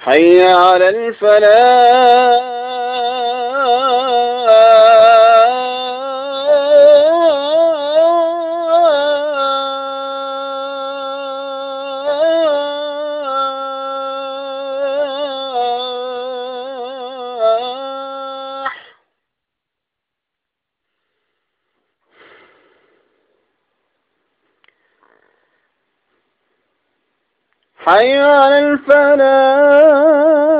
حي على الفلاح. حي على الفلاح.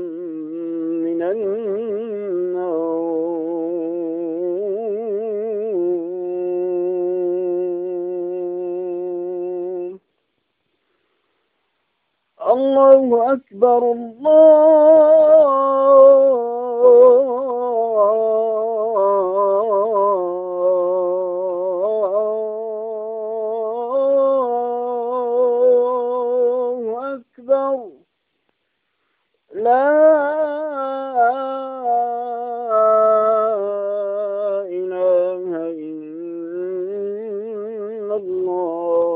أنه الله أكبر الله أكبر. لا إله إلا الله.